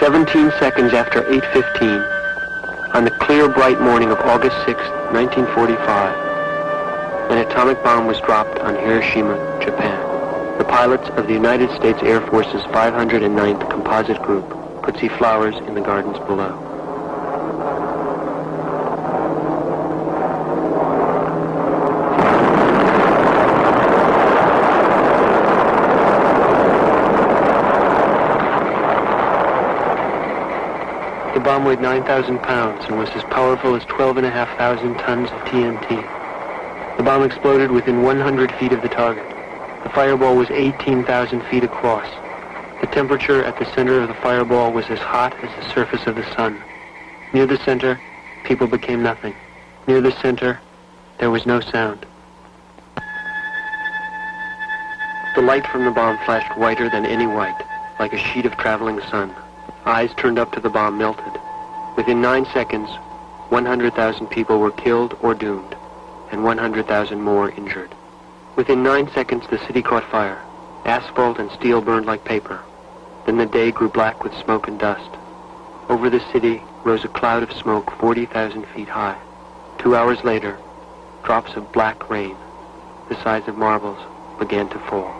17 seconds after 8.15, on the clear, bright morning of August 6, 1945, an atomic bomb was dropped on Hiroshima, Japan. The pilots of the United States Air Force's 509th Composite Group could see flowers in the gardens below. The bomb weighed 9,000 pounds and was as powerful as 12,500 tons of TNT. The bomb exploded within 100 feet of the target. The fireball was 18,000 feet across. The temperature at the center of the fireball was as hot as the surface of the sun. Near the center, people became nothing. Near the center, there was no sound. The light from the bomb flashed whiter than any white, like a sheet of traveling sun. Eyes turned up to the bomb melted. Within nine seconds, 100,000 people were killed or doomed, and 100,000 more injured. Within nine seconds, the city caught fire. Asphalt and steel burned like paper. Then the day grew black with smoke and dust. Over the city rose a cloud of smoke 40,000 feet high. Two hours later, drops of black rain, the size of marbles, began to fall.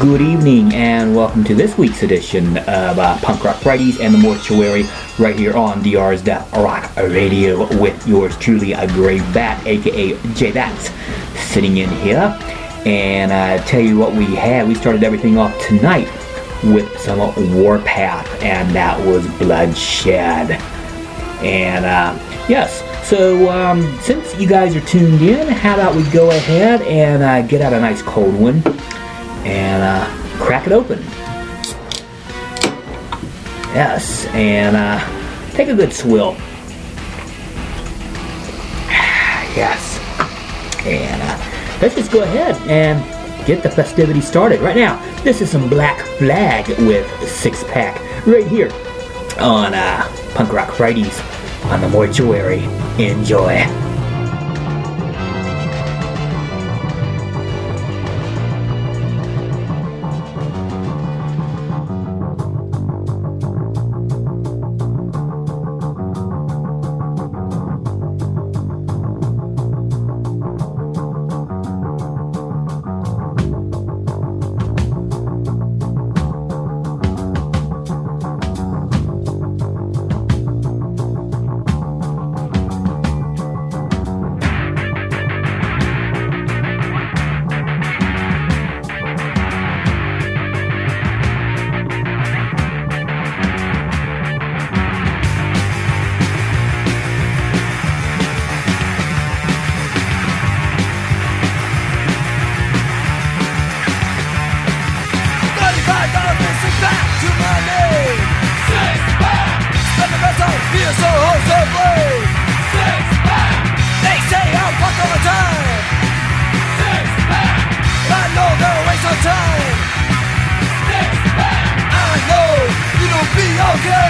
Good evening and welcome to this week's edition of uh, Punk Rock Fridays and the Mortuary right here on DR's Death Rock Radio with yours truly, a Grey Bat, aka J Bats, sitting in here. And I tell you what we had, we started everything off tonight with some Warpath, and that was Bloodshed. And uh, yes, so um, since you guys are tuned in, how about we go ahead and uh, get out a nice cold one and uh, crack it open. Yes, and uh, take a good swill. yes, and uh, let's just go ahead and get the festivities started right now. This is some Black Flag with Six Pack right here on uh, Punk Rock Fridays on the Mortuary. Enjoy. Okay.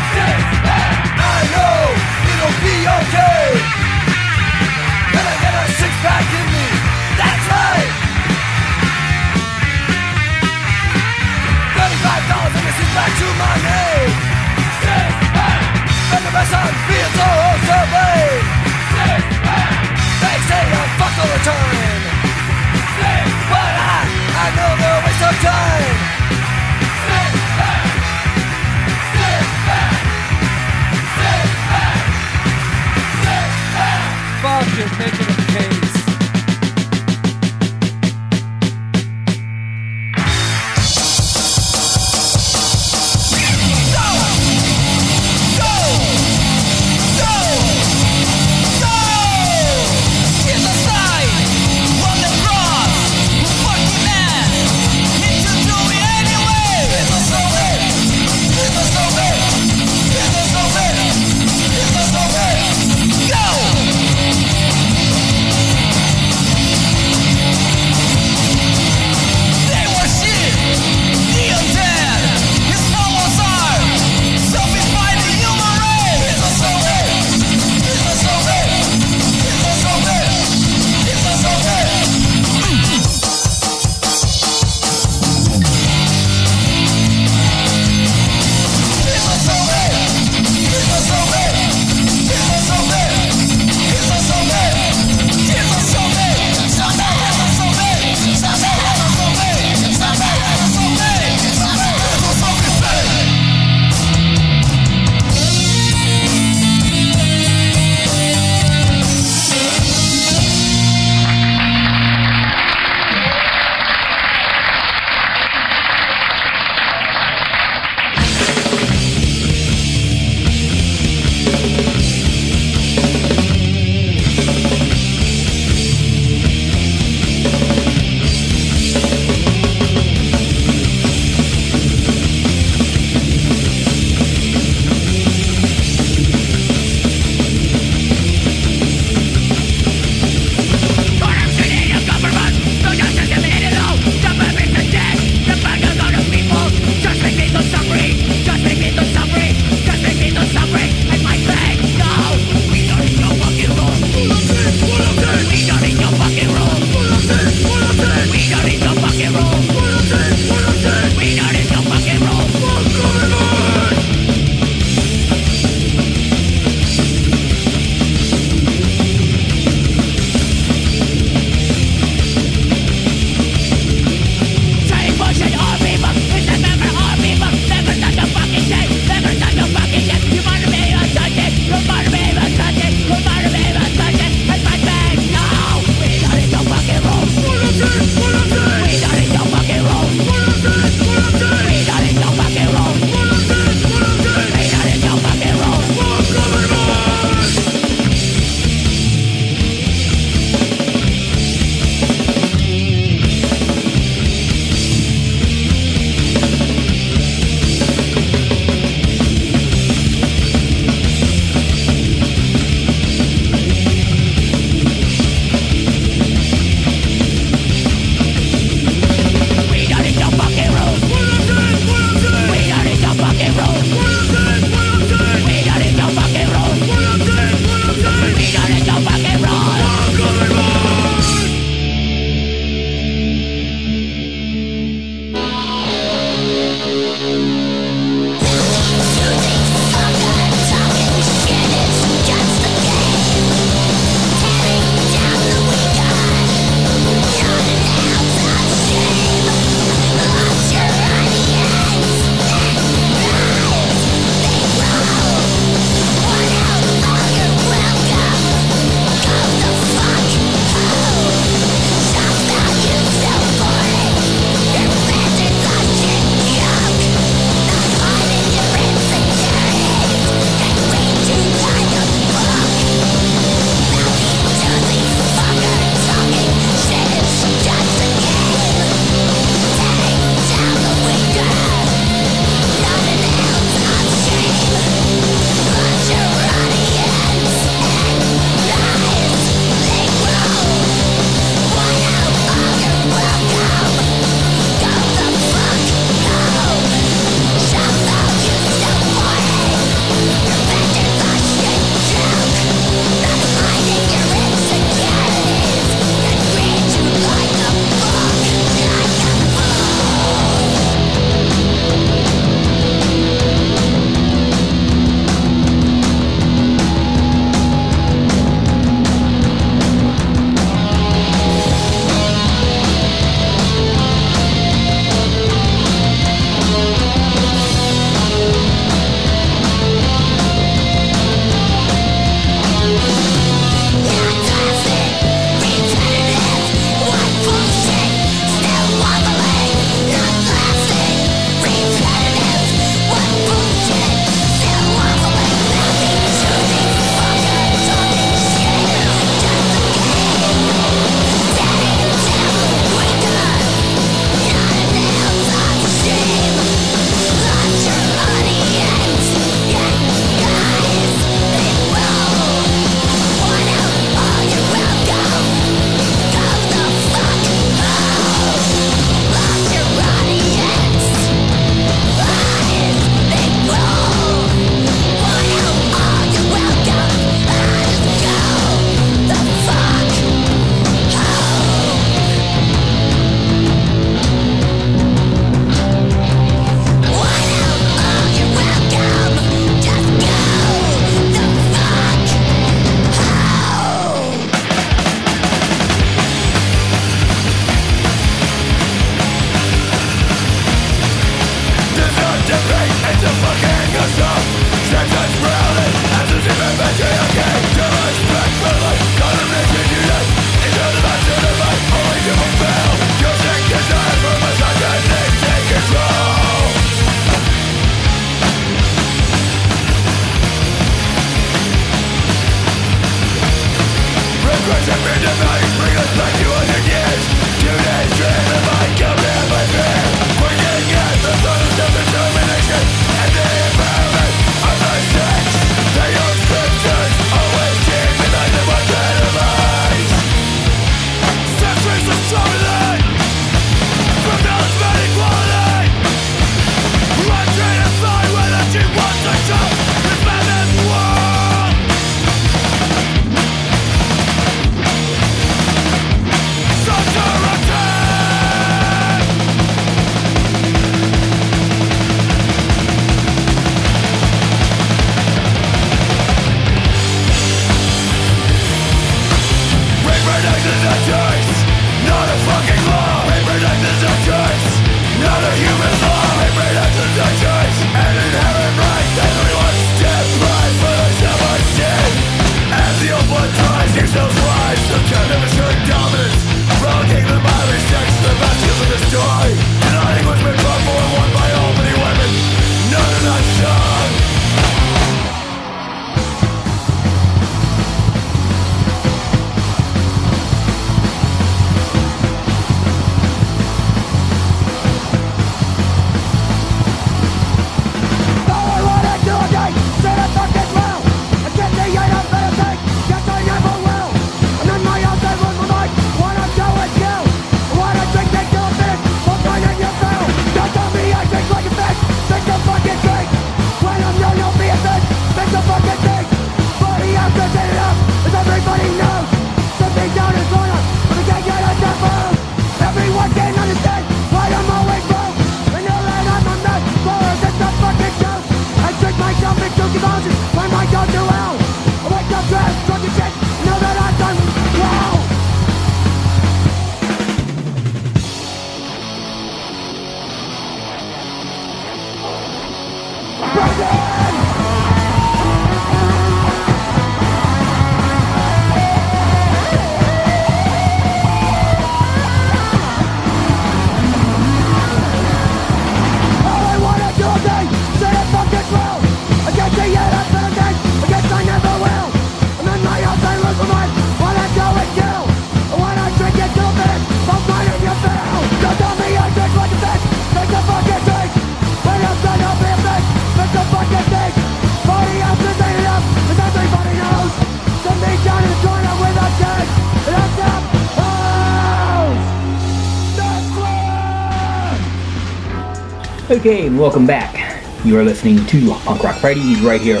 Okay, welcome back. You are listening to Punk Rock Fridays right here.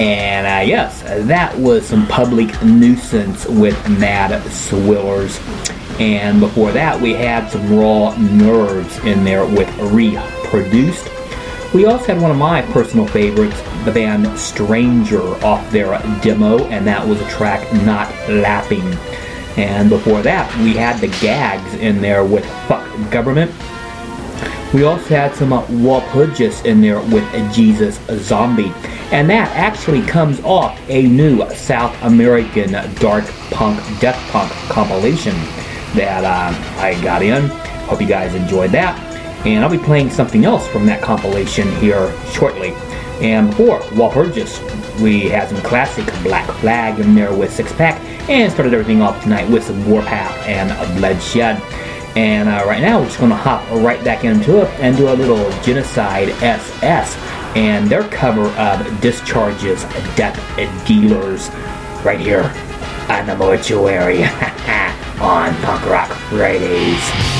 And uh, yes, that was some public nuisance with Mad Swillers. And before that, we had some raw nerves in there with reproduced. We also had one of my personal favorites, the band Stranger, off their demo, and that was a track Not Lapping. And before that, we had the gags in there with Fuck Government. We also had some uh, Walpurgis in there with Jesus Zombie. And that actually comes off a new South American dark punk, death punk compilation that uh, I got in. Hope you guys enjoyed that. And I'll be playing something else from that compilation here shortly. And before Walpurgis, we had some classic Black Flag in there with Six Pack, and started everything off tonight with some Warpath and Bloodshed. And uh, right now, we're just going to hop right back into it and do a little Genocide SS and their cover of Discharge's Death Dealers right here on the Mortuary on Punk Rock Fridays.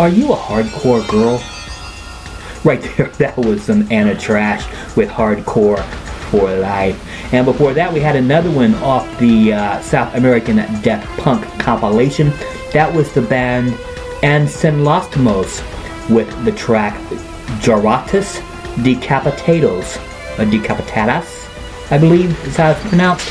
Are you a hardcore girl? Right there, that was some Anna Trash with Hardcore for Life. And before that, we had another one off the uh, South American Death Punk compilation. That was the band Ansen Lastimos with the track Jaratus Decapitados. Uh, Decapitadas, I believe is how it's pronounced.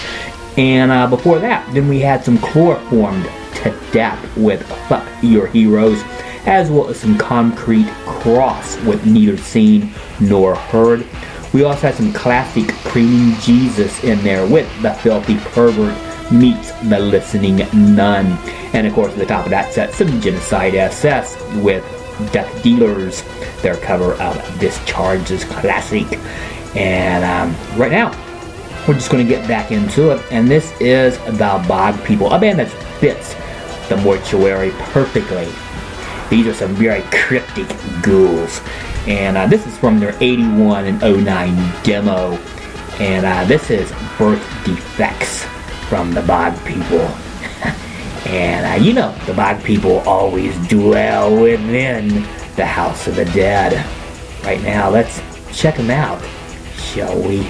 And uh, before that, then we had some chloroformed to death with Fuck Your Heroes, as well as some concrete cross with neither seen nor heard. We also had some classic Creaming Jesus in there with the filthy pervert meets the listening nun. And of course, at the top of that set, some Genocide SS with Death Dealers, their cover of Discharge's classic. And um, right now, we're just going to get back into it. And this is the Bog People, a band that fits the mortuary perfectly. These are some very cryptic ghouls. And uh, this is from their 81 and 09 demo. And uh, this is Birth Defects from the Bog People. and uh, you know, the Bog People always dwell within the House of the Dead. Right now, let's check them out, shall we?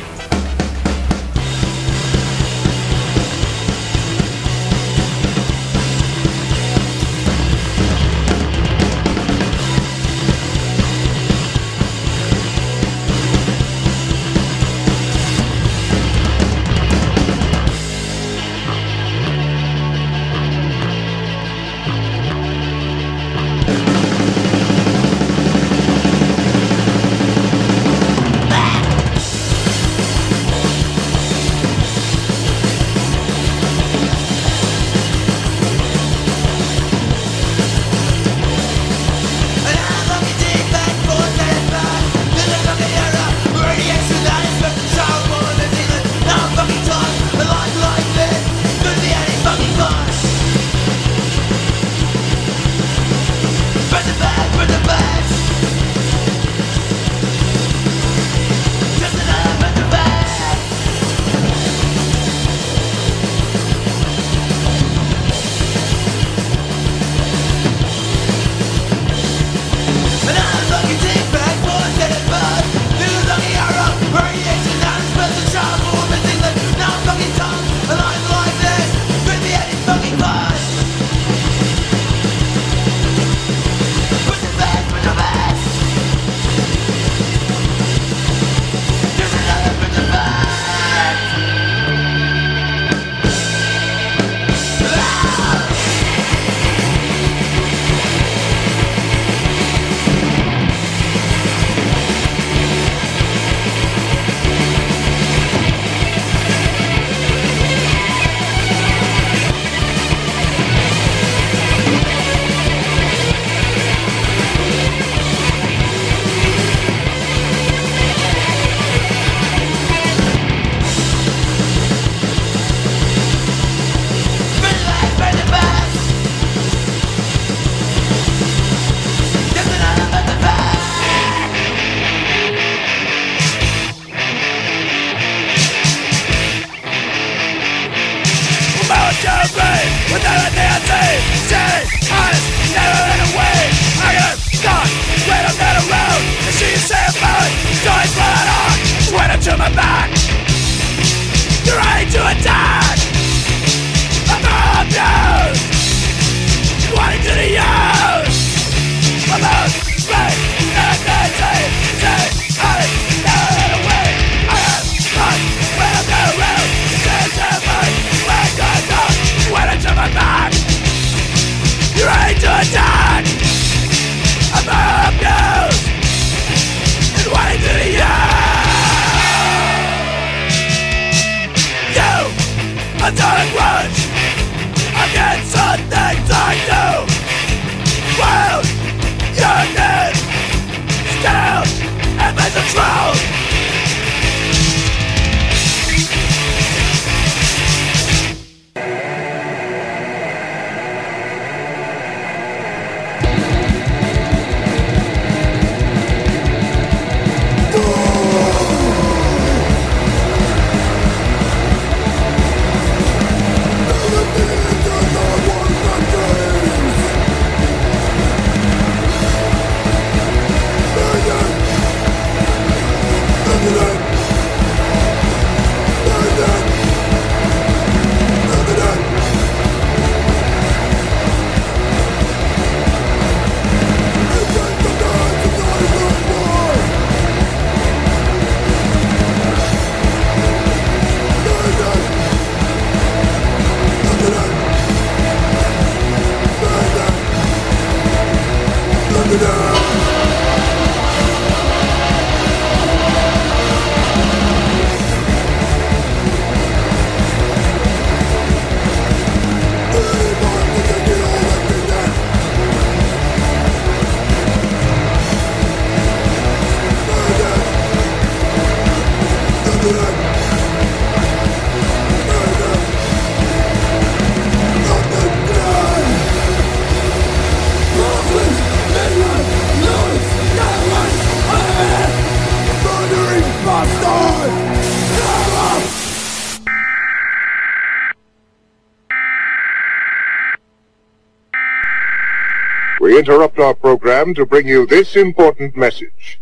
Interrupt our program to bring you this important message.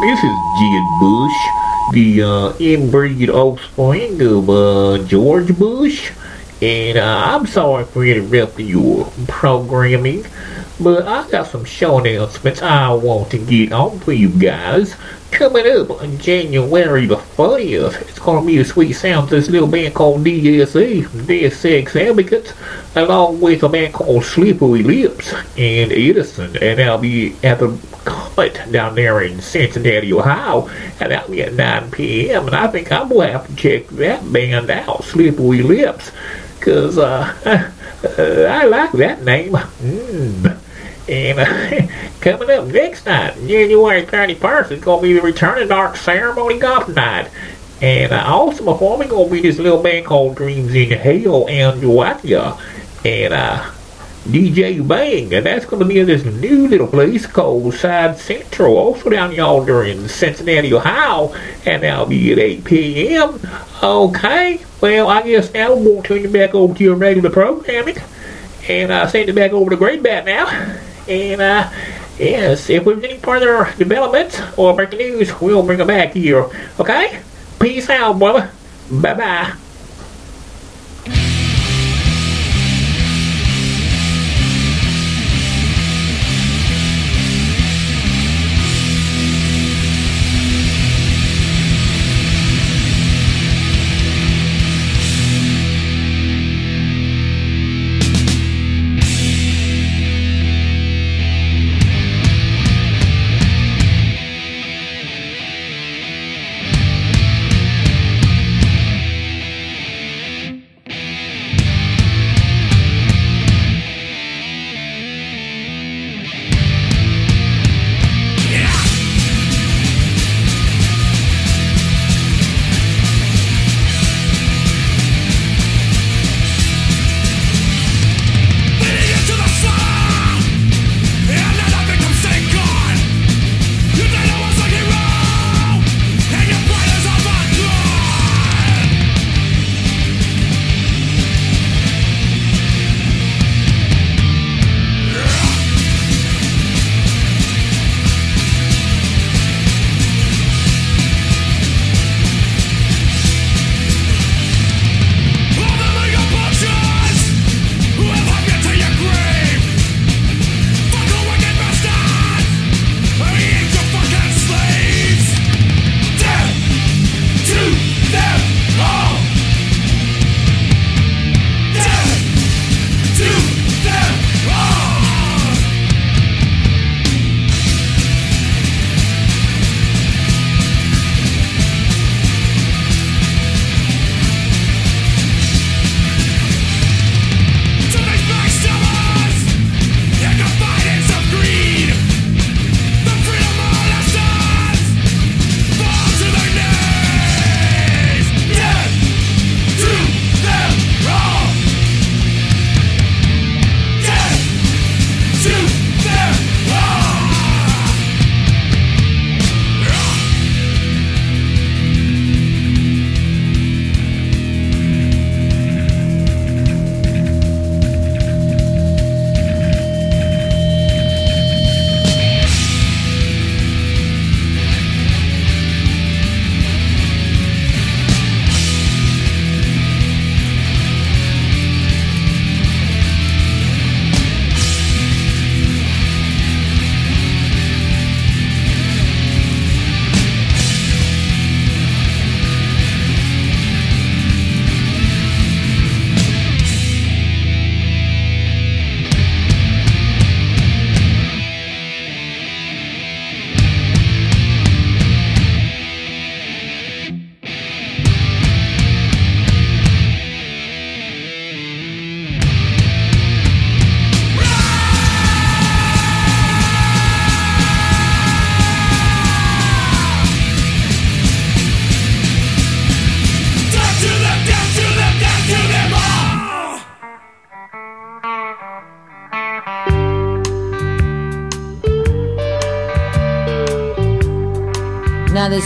This is Jeb Bush, the uh, inbreed offspring of uh, George Bush, and uh, I'm sorry for interrupting your programming, but I got some show announcements I want to get on for you guys. Coming up on January the 30th, it's going to be a sweet sound to this little band called DSE, Dead Sex Advocates, along with a band called Slippery Lips and Edison, and I'll be at the Comet down there in Cincinnati, Ohio, and that'll be at 9 p.m., and I think I'm going to have to check that band out, Slippery Lips, because uh, I like that name. Mm. And coming up next night, January 31st, is going to be the Return of Dark Ceremony Goth Night. And uh, also performing will be this little band called Dreams in Hell and Georgia. And uh, DJ Bang, and that's going to be in this new little place called Side Central, also down yonder in Cincinnati, Ohio, and that'll be at 8 p.m. Okay, well, I guess now we'll turn you back over to your regular programming, and uh, send it back over to Gray Bat now. And uh, yes, if we have any further developments or breaking news, we'll bring it back here. Okay? Peace out, brother. Bye bye.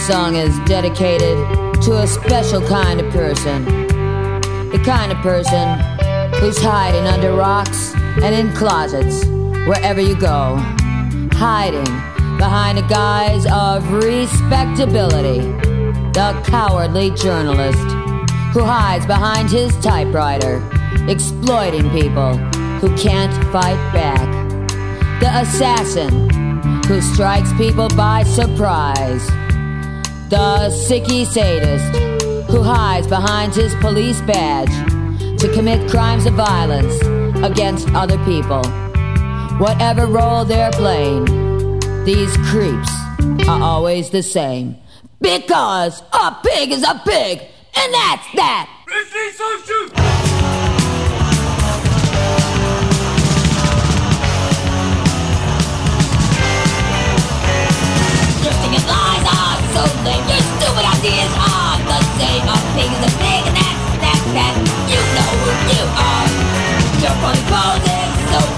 Song is dedicated to a special kind of person. The kind of person who's hiding under rocks and in closets, wherever you go, hiding behind a guise of respectability. The cowardly journalist who hides behind his typewriter, exploiting people who can't fight back. The assassin who strikes people by surprise. The sicky sadist who hides behind his police badge to commit crimes of violence against other people. Whatever role they're playing, these creeps are always the same. Because a pig is a pig, and that's that. Drifting in lies are. Your stupid ideas are the same. A pig is a pig, and that's that. That you know who you are. Your funny pose is so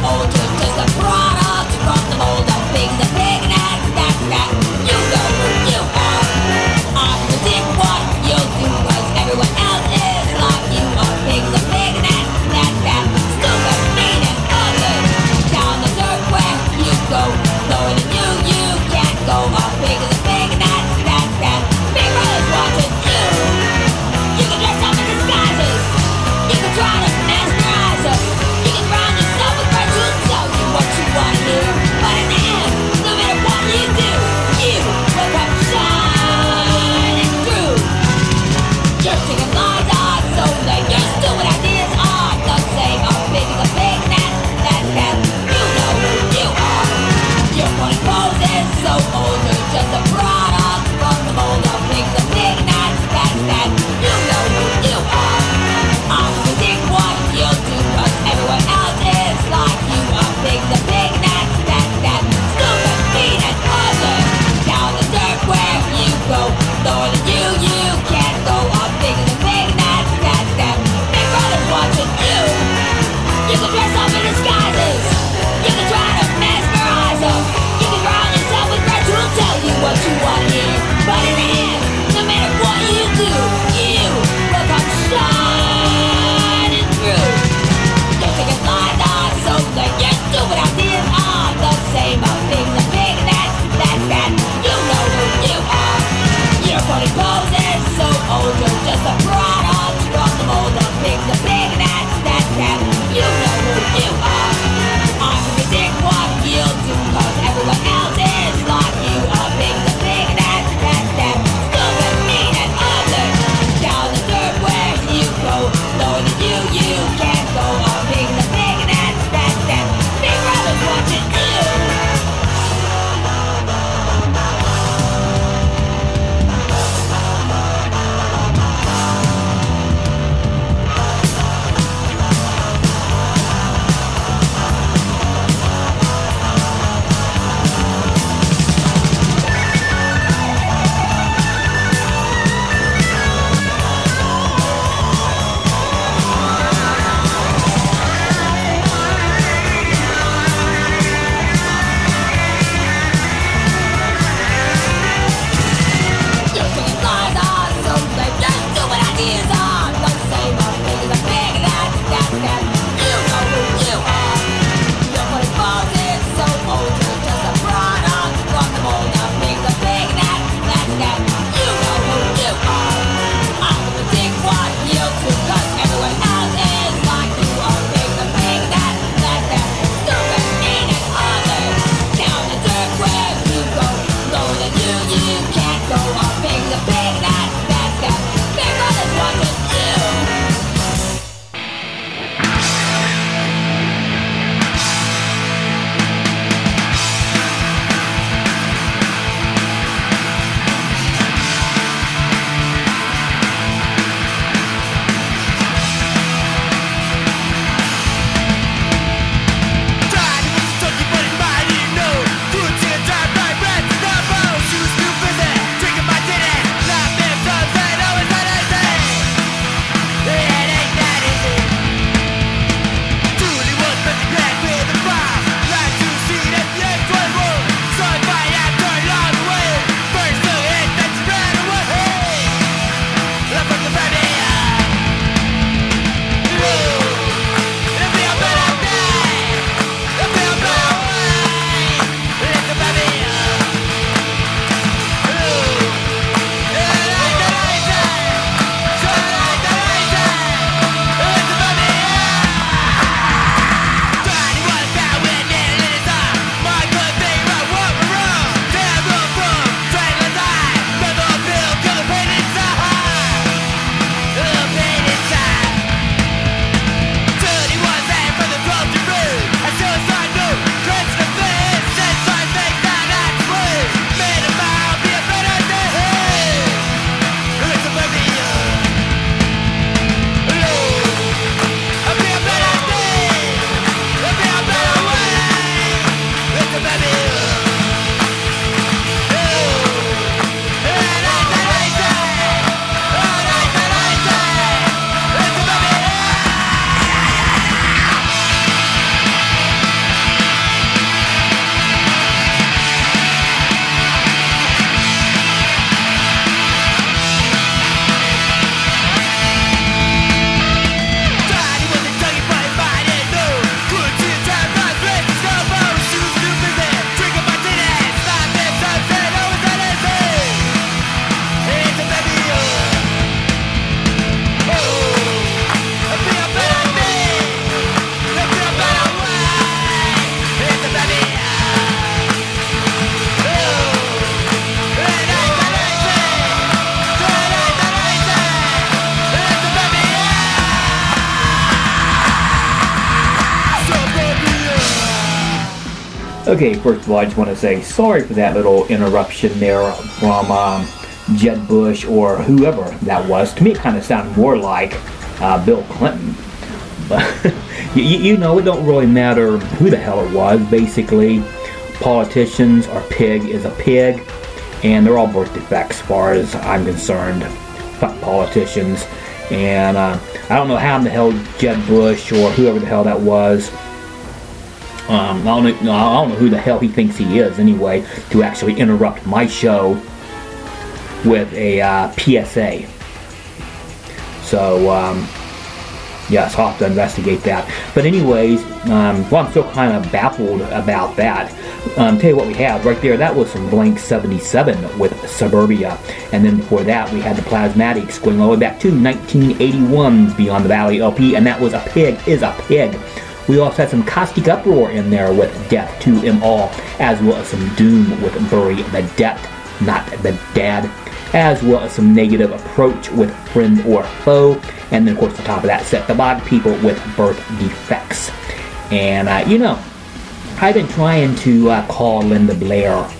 Okay, first of all, I just want to say sorry for that little interruption there from um, Jeb Bush or whoever that was. To me, it kind of sounded more like uh, Bill Clinton. But you, you know, it don't really matter who the hell it was. Basically, politicians are pig is a pig, and they're all birth defects, as far as I'm concerned. Fuck politicians, and uh, I don't know how in the hell Jeb Bush or whoever the hell that was. Um, I, don't know, I don't know who the hell he thinks he is anyway to actually interrupt my show with a uh, PSA. So, um, yes, I'll have to investigate that. But anyways, um, well, I'm still kind of baffled about that. Um, tell you what we have right there. That was from Blank 77 with Suburbia, and then before that we had the Plasmatics going all the way back to 1981's Beyond the Valley LP, and that was a pig is a pig. We also had some Caustic Uproar in there with Death to Them All, as well as some Doom with Bury the Dead, not the Dead, as well as some Negative Approach with Friend or Foe, and then of course on top of that set the Bog People with Birth Defects. And uh, you know, I've been trying to uh, call Linda Blair.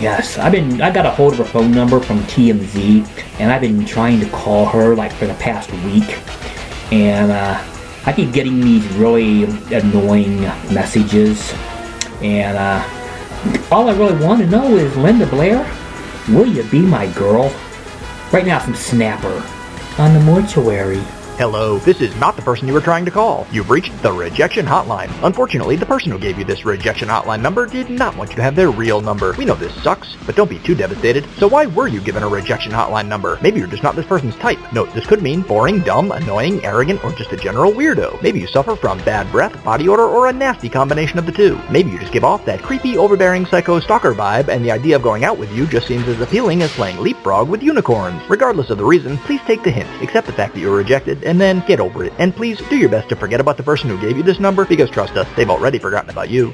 Yes, I've been. I got a hold of her phone number from TMZ, and I've been trying to call her like for the past week, and uh, I keep getting these really annoying messages, and uh, all I really want to know is Linda Blair, will you be my girl? Right now, from snapper on the mortuary. Hello, this is not the person you were trying to call. You've reached the rejection hotline. Unfortunately, the person who gave you this rejection hotline number did not want you to have their real number. We know this sucks, but don't be too devastated. So why were you given a rejection hotline number? Maybe you're just not this person's type. Note, this could mean boring, dumb, annoying, arrogant, or just a general weirdo. Maybe you suffer from bad breath, body odor, or a nasty combination of the two. Maybe you just give off that creepy, overbearing psycho stalker vibe, and the idea of going out with you just seems as appealing as playing leapfrog with unicorns. Regardless of the reason, please take the hint, accept the fact that you were rejected, and then get over it. And please do your best to forget about the person who gave you this number, because trust us, they've already forgotten about you.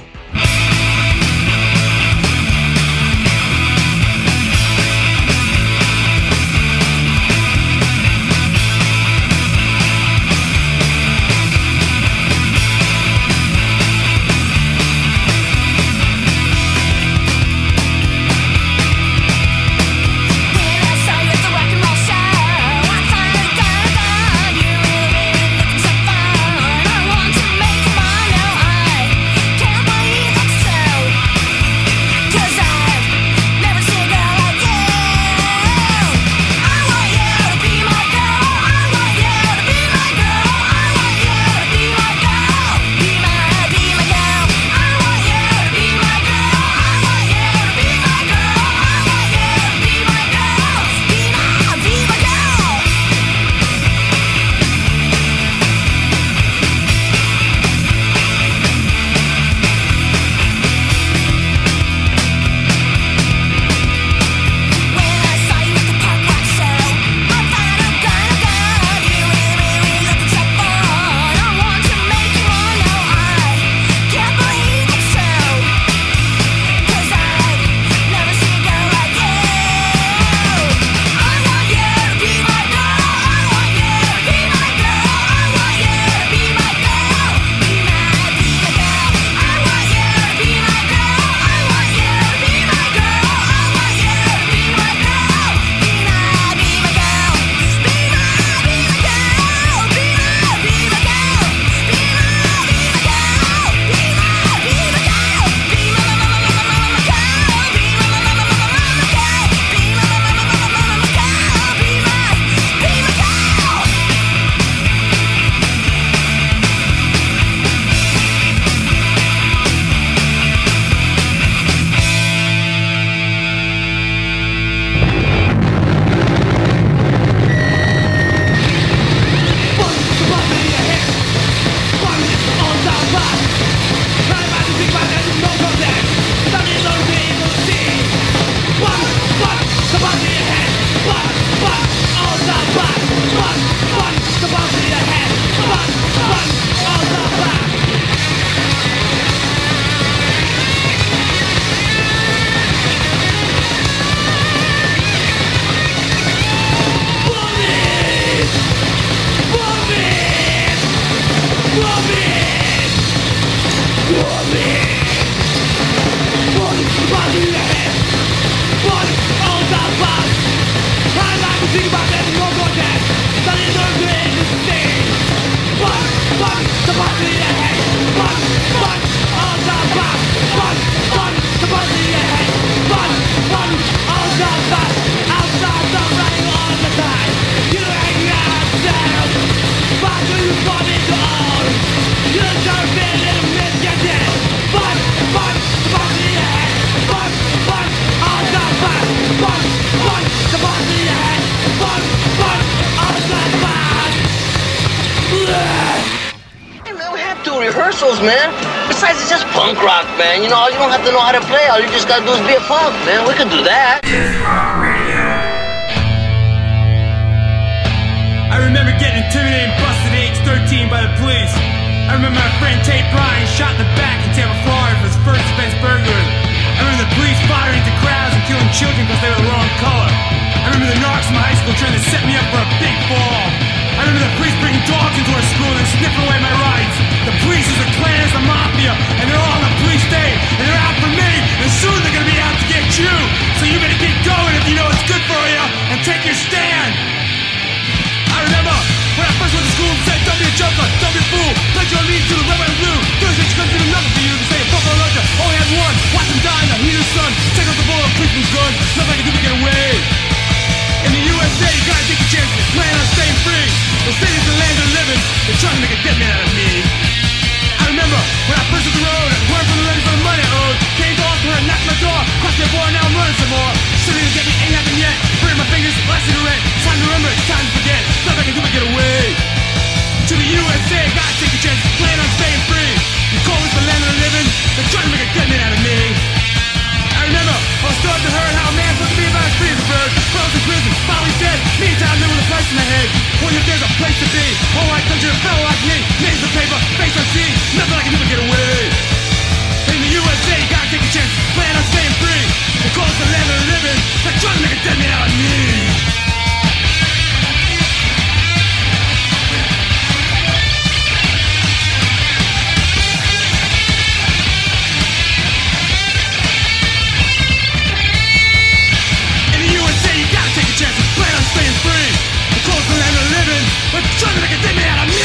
Rehearsals, man. Besides, it's just punk rock, man. You know, all you don't have to know how to play. All you just gotta do is be a punk, man. We could do that. I remember getting intimidated and busted at age 13 by the police. I remember my friend Tate Bryan shot in the back in Tampa, Florida for his first offense burglary. I remember the police firing into crowds and killing children because they were the wrong color. I remember the narcs in my high school trying to set me up for a big fall. I remember the police bringing dogs into our school and sniffing away my rights. The police is the Klan, is the mafia, and they're all on the police state, and they're out for me, and soon they're gonna be out to get you. So you better get going if you know it's good for you, and take your stand. I remember when I first went to school and said, don't be a joker, don't be a fool. Pledge your allegiance to the red, white, and blue. Do as you to do nothing for you to say, fuck all over. Only had one, watch him die in the heat of sun. Take out the bullet, policeman's gun. Nothing I can do to get away. In the USA, you gotta take a chance. Plan on staying free. The city's the land of living. They're trying to make a dead man out of me. Remember when I first hit the road, worked for the lady for the money I owed. Came to offer her, knocked my door, crossed the border, now I'm running some more. Sitting to get me ain't happened yet. Burning my fingers, last cigarette. Time to remember, time to forget. Nothing I can do but get away. To the USA, gotta take a chance. Plan on staying free. You call this the land of the living? They're trying to make a dead man out of me. Uh, I remember I was starting to heard how a man supposed to be about his free bird. Close in prison, finally dead. Meantime, living with a price in the head. Wonder if there's a place to be. All right, country, a fellow like me. Names the paper, face on sea. Nothing I can do but get away. In the USA, you gotta take a chance. Plan on staying free. The land of the living. They're trying to make a dead man out of me. Trying to make dead man out of me.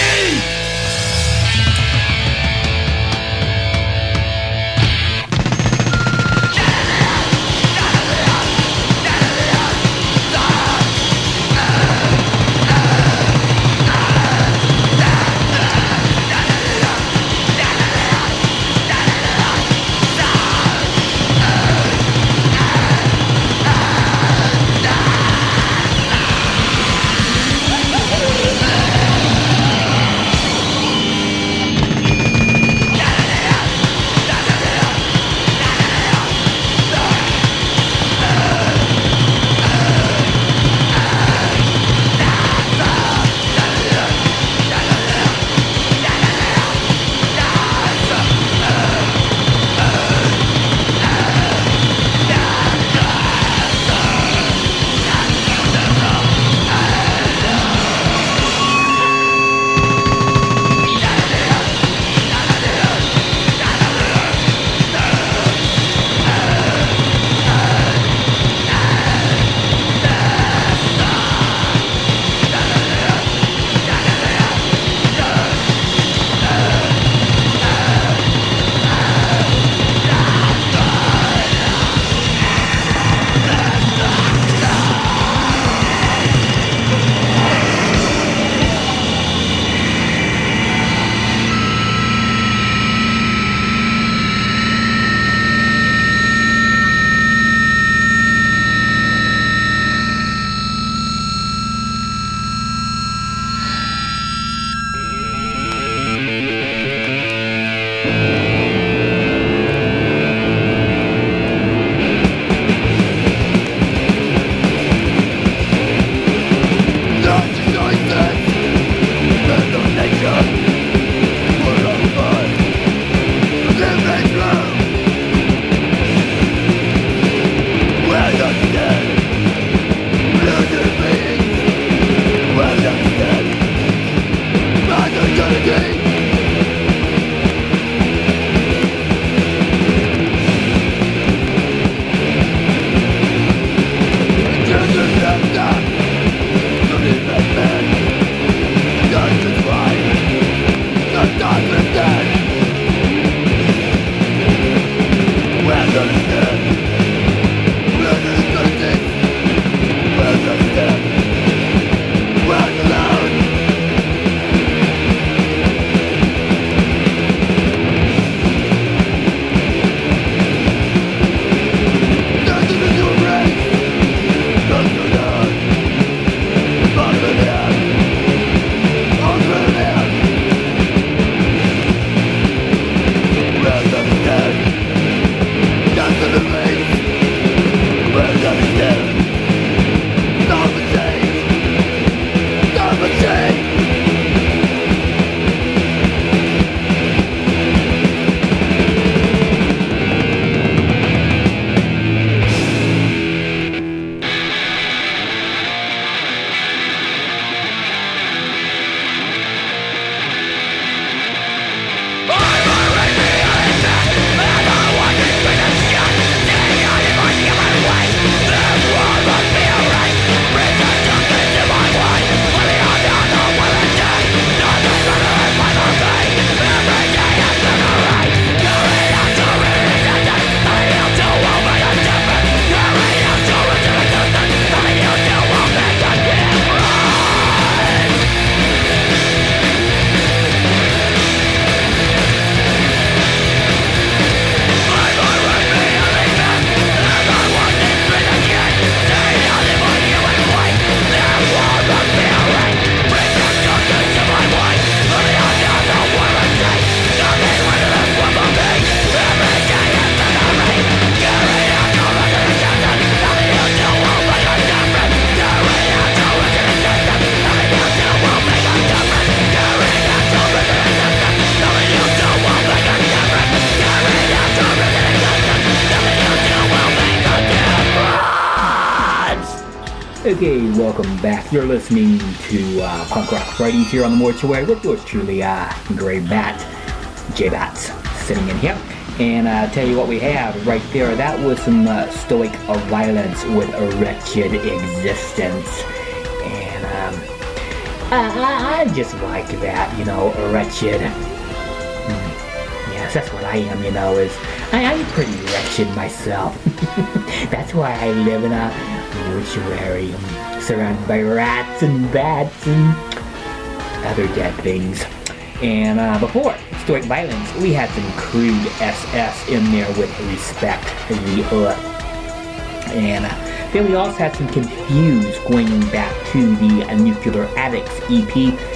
Okay, welcome back. You're listening to uh, Punk Rock Fridays here on the Mortuary with yours truly, uh, Gray Bat, J Bats, sitting in here. And I uh, tell you what we have right there. That was some uh, stoic violence with a wretched existence. And um, I, I, I just like that, you know, wretched. Mm, yes, that's what I am, you know, is I, I'm pretty wretched myself. that's why I live in a mortuary surrounded by rats and bats and other dead things. And uh, before Stoic Violence, we had some crude SS in there with Respect to the Earth. And uh, then we also had some Confused going back to the uh, Nuclear Addicts EP,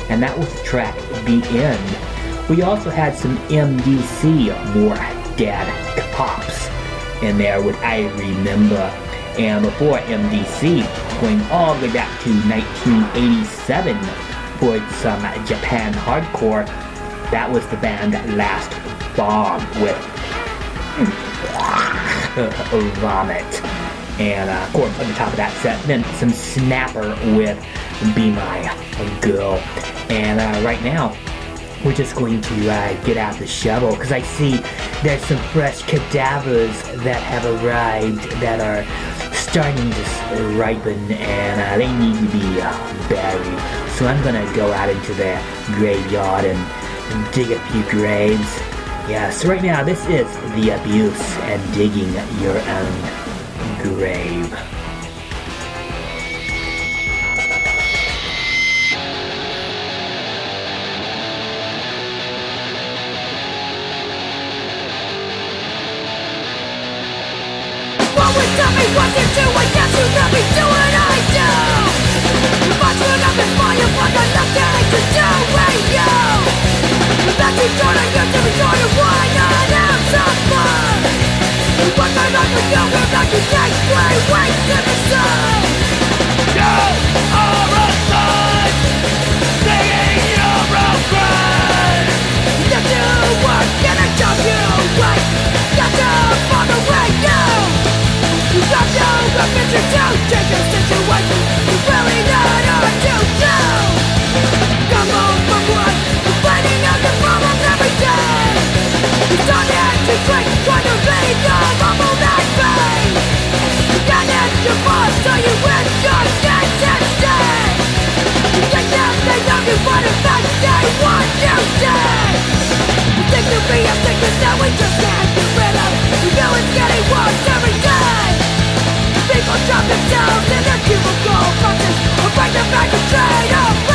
and that was the track The End. We also had some MDC, more dead cops, in there with I Remember. And before MDC, going all the way back to 1987 for some Japan hardcore, that was the band Last Bomb with Vomit. And uh, of course, on the top of that set, then some Snapper with Be My Girl. And uh, right now, we're just going to uh, get out the shovel because I see there's some fresh cadavers that have arrived that are starting to ripen and uh, they need to be uh, buried. So I'm gonna go out into the graveyard and, and dig a few graves. Yeah, so right now this is the abuse and digging your own grave. Sort of why not have some People drop themselves in their cubicle boxes or break their back and trade away.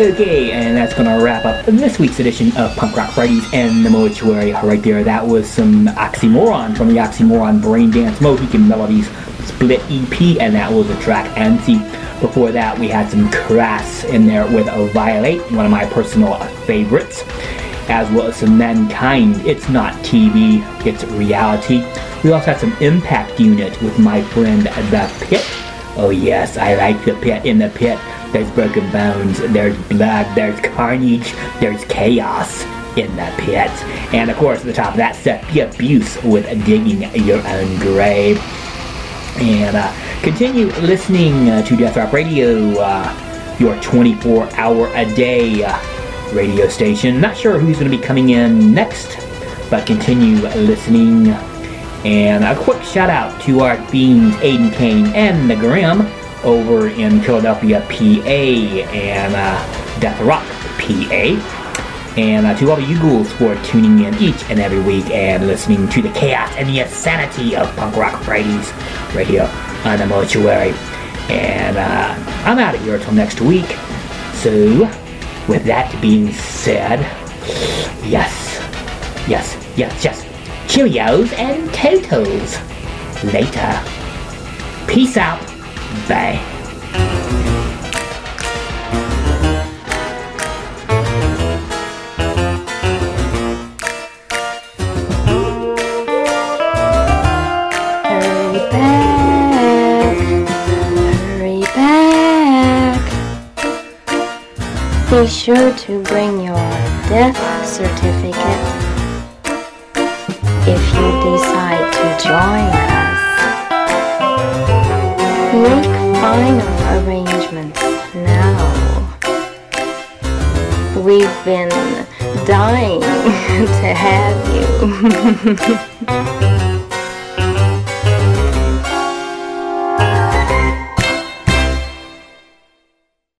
Okay, and that's gonna wrap up this week's edition of Punk Rock Fridays and the Mortuary. Right there, that was some Oxymoron from the Oxymoron Brain Dance Mohican Melodies split EP, and that was the track Ansi. Before that, we had some Crass in there with a Violate, one of my personal favorites, as well as some Mankind. It's not TV, it's reality. We also had some Impact Unit with my friend The Pit. Oh yes, I like the pit. In the pit, there's broken bones, there's blood, there's carnage, there's chaos in the pit. And of course, at the top of that set, the abuse with digging your own grave. And uh, continue listening uh, to Death Rock Radio, uh, your 24 hour a day uh, radio station. Not sure who's going to be coming in next, but continue listening. And a quick shout out to our beans, Aiden Kane and the Grim over in Philadelphia, PA, and uh, Death Rock, PA. And uh, to all you ghouls for tuning in each and every week and listening to the chaos and the insanity of Punk Rock Fridays right here on the Mortuary. And uh, I'm out of here until next week. So, with that being said, yes, yes, yes, yes. Cheerios and Totos. Later. Peace out. Bye. Hurry back, hurry back. Be sure to bring your death certificate if you decide to join us. Final arrangements now. We've been dying to have you.